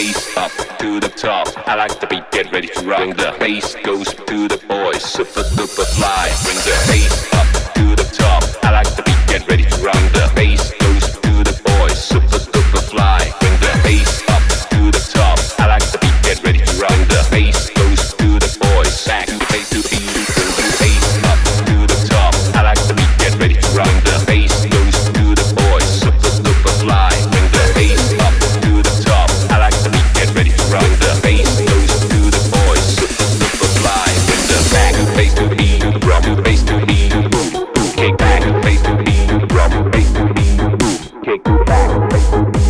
bass up to the top. I like the beat, get ready to rock. The bass goes to the boys, super back.